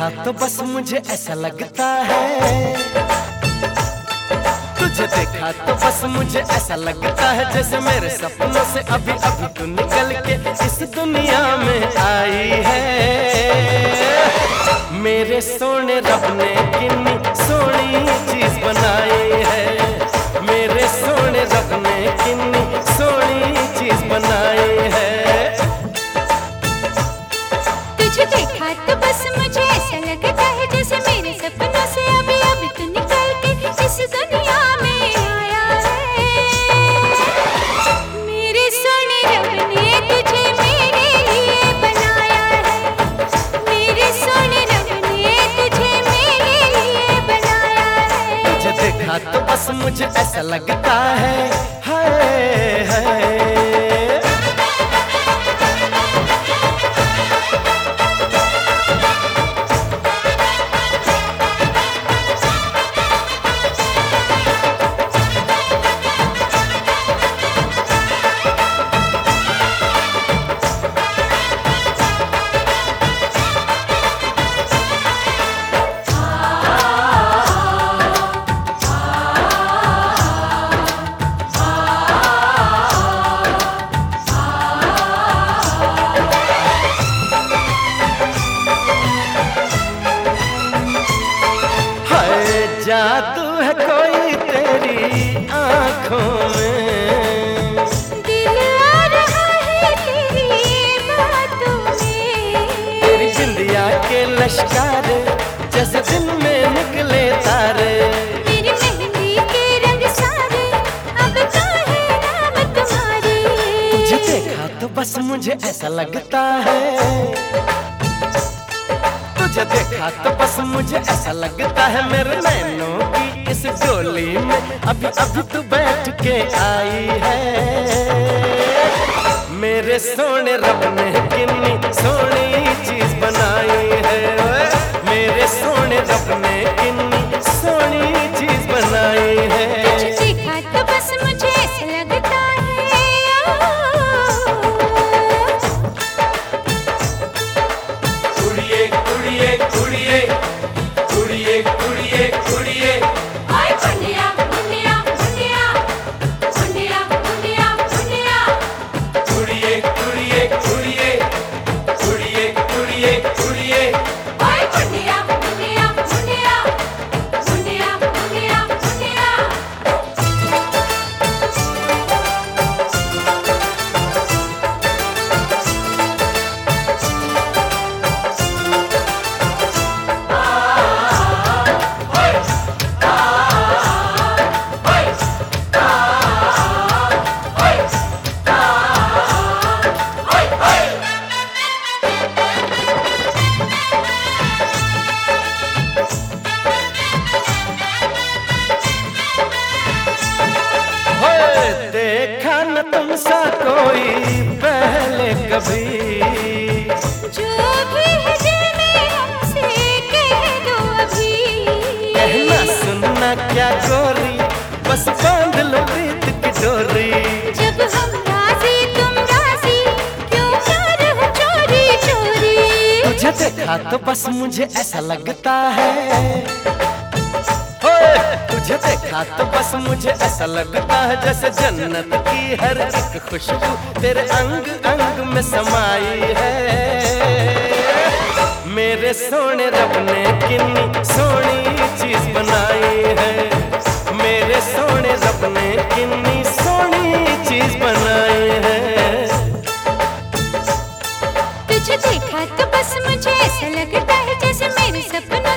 देखा तो बस मुझे ऐसा लगता है। तुझे देखा तो बस मुझे ऐसा लगता है जैसे मेरे सपनों से अभी अभी तू निकल के इस दुनिया में आई है। मेरे सोने रब ने कितनी सोनी चीज़ बनाई है। मेरे सोने रब ने कितनी देखा तो बस मुझे ऐसा लगता है हाय जादू है कोई तेरी आँखों में। दिल आ रहा है तेरी बातों में। तेरी बिंदिया के लश्कार जैसे दिन में निकले तारे। मेरी मेहंदी के रंग सारे अब तो नाम तुम्हारे। तुझे देखा तो बस मुझे ऐसा लगता है। तुझे देखा तो बस मुझे ऐसा लगता है मेरे नैनों की इस डोली में अभी अभी तू बैठ के आई है। मेरे सोने रब ने किन्नी सोनी तुमसा कोई पहले कभी। जो भी है दिल में हमसे कह दो अभी। कहना सुनना क्या गोरी बस बाँध लो प्रीत की डोरी। जब हम राज़ी तुम राज़ी क्यों कर चोरी चोरी तुझे देखा तो बस मुझे ऐसा लगता है। तुझे देखा तो बस मुझे ऐसा लगता है जैसे जन्नत की हर एक खुशबू तेरे अंग अंग में समाई है। मेरे सोने रब ने कितनी सोनी चीज़ बनाई है। मेरे सोने रब ने कितनी सोनी चीज़ बनाई है। तुझे देखा तो बस मुझे ऐसा लगता है जैसे मेरे सपनों